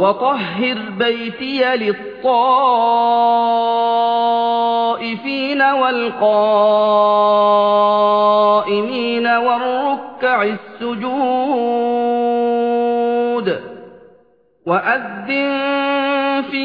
وطهر بيتي للطائفين والقائمين والركع السجود وأذن في